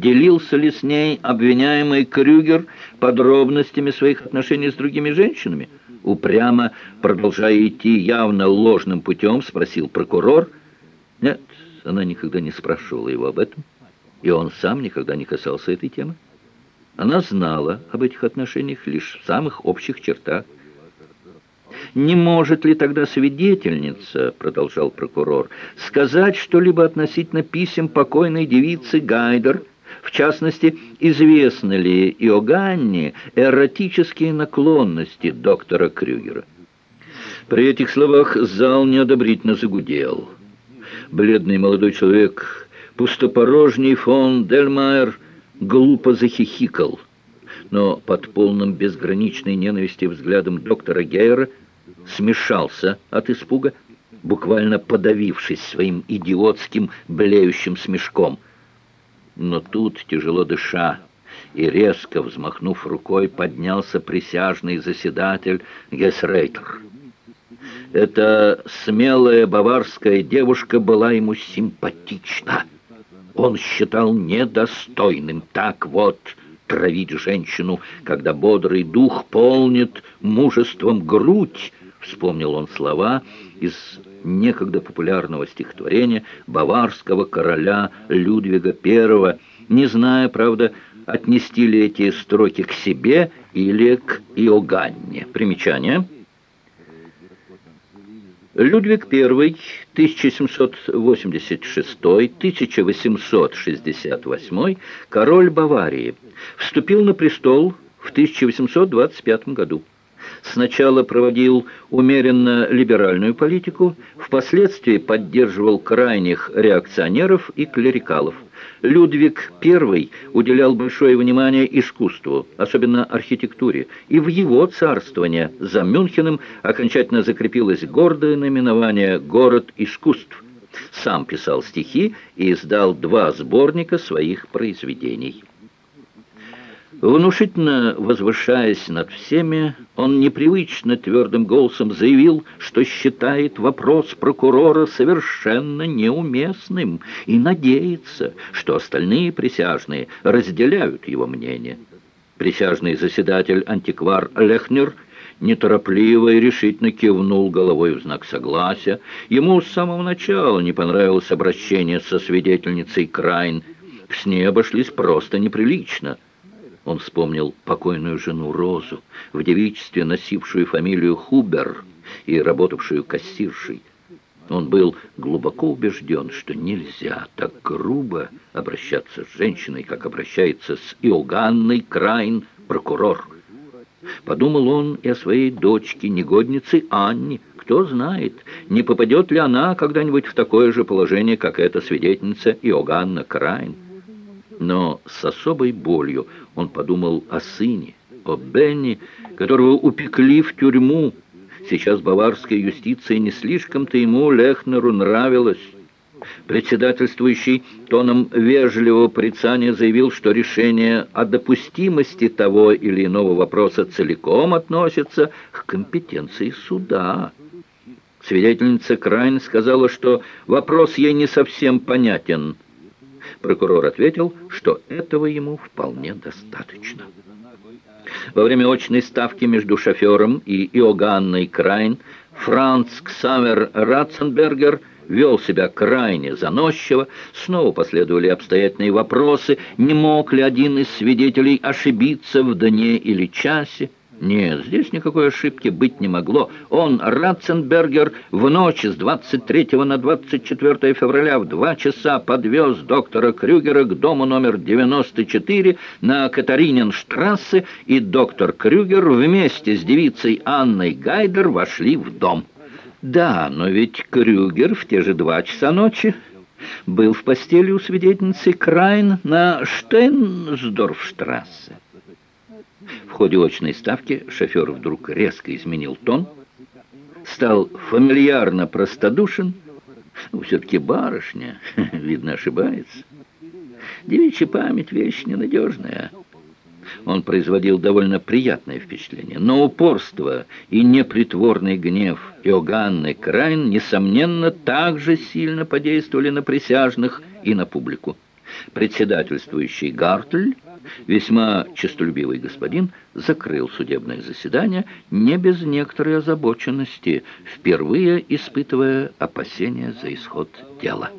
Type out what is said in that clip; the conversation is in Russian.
Делился ли с ней обвиняемый Крюгер подробностями своих отношений с другими женщинами? Упрямо, продолжая идти явно ложным путем, спросил прокурор. Нет, она никогда не спрашивала его об этом, и он сам никогда не касался этой темы. Она знала об этих отношениях лишь в самых общих чертах. «Не может ли тогда свидетельница, — продолжал прокурор, — сказать что-либо относительно писем покойной девицы Гайдер, в частности, известны ли Иоганне эротические наклонности доктора Крюгера?» При этих словах зал неодобрительно загудел. Бледный молодой человек, пустопорожний фон Дельмайер, глупо захихикал, но под полным безграничной ненависти взглядом доктора Гейера смешался от испуга, буквально подавившись своим идиотским блеющим смешком. Но тут, тяжело дыша и резко взмахнув рукой, поднялся присяжный заседатель Гесрейтер. Эта смелая баварская девушка была ему симпатична. Он считал недостойным так вот травить женщину, когда бодрый дух полнит мужеством грудь, вспомнил он слова из некогда популярного стихотворения баварского короля Людвига I, не зная, правда, отнести ли эти строки к себе или к Иоганне. Примечание – Людвиг I, 1786-1868, король Баварии, вступил на престол в 1825 году. Сначала проводил умеренно либеральную политику, впоследствии поддерживал крайних реакционеров и клерикалов – Людвиг I уделял большое внимание искусству, особенно архитектуре, и в его царствование за Мюнхеном окончательно закрепилось гордое наименование «Город искусств». Сам писал стихи и издал два сборника своих произведений. Внушительно возвышаясь над всеми, он непривычно твердым голосом заявил, что считает вопрос прокурора совершенно неуместным и надеется, что остальные присяжные разделяют его мнение. Присяжный заседатель-антиквар Лехнер неторопливо и решительно кивнул головой в знак согласия. Ему с самого начала не понравилось обращение со свидетельницей Крайн. С ней обошлись просто неприлично – он вспомнил покойную жену Розу, в девичестве носившую фамилию Хубер и работавшую кассиршей. Он был глубоко убежден, что нельзя так грубо обращаться с женщиной, как обращается с Иоганной Крайн, прокурор. Подумал он и о своей дочке, негоднице Анне. Кто знает, не попадет ли она когда-нибудь в такое же положение, как эта свидетельница Иоганна Крайн. Но с особой болью он подумал о сыне, о Бенни, которого упекли в тюрьму. Сейчас баварская юстиция не слишком-то ему, Лехнеру, нравилась. Председательствующий тоном вежливого порицания заявил, что решение о допустимости того или иного вопроса целиком относится к компетенции суда. Свидетельница Крайн сказала, что вопрос ей не совсем понятен – Прокурор ответил, что этого ему вполне достаточно. Во время очной ставки между шофером и Иоганной Крайн Франц Ксавер Ратценбергер вел себя крайне заносчиво. Снова последовали обстоятельные вопросы, не мог ли один из свидетелей ошибиться в дне или часе. Нет, здесь никакой ошибки быть не могло. Он, Ратценбергер, в ночь с 23 на 24 февраля в два часа подвез доктора Крюгера к дому номер 94 на Катариненштрассе, и доктор Крюгер вместе с девицей Анной Гайдер вошли в дом. Да, но ведь Крюгер в те же два часа ночи был в постели у свидетельницы Крайн на Штейнсдорфштрассе. В ходе очной ставки шофер вдруг резко изменил тон, стал фамильярно простодушен. Ну, все-таки барышня, видно, ошибается. Девичья память — вещь ненадежная. Он производил довольно приятное впечатление, но упорство и непритворный гнев Иоганны Крайн, несомненно, также сильно подействовали на присяжных и на публику. Председательствующий Гартль, весьма честолюбивый господин, закрыл судебное заседание не без некоторой озабоченности, впервые испытывая опасения за исход дела.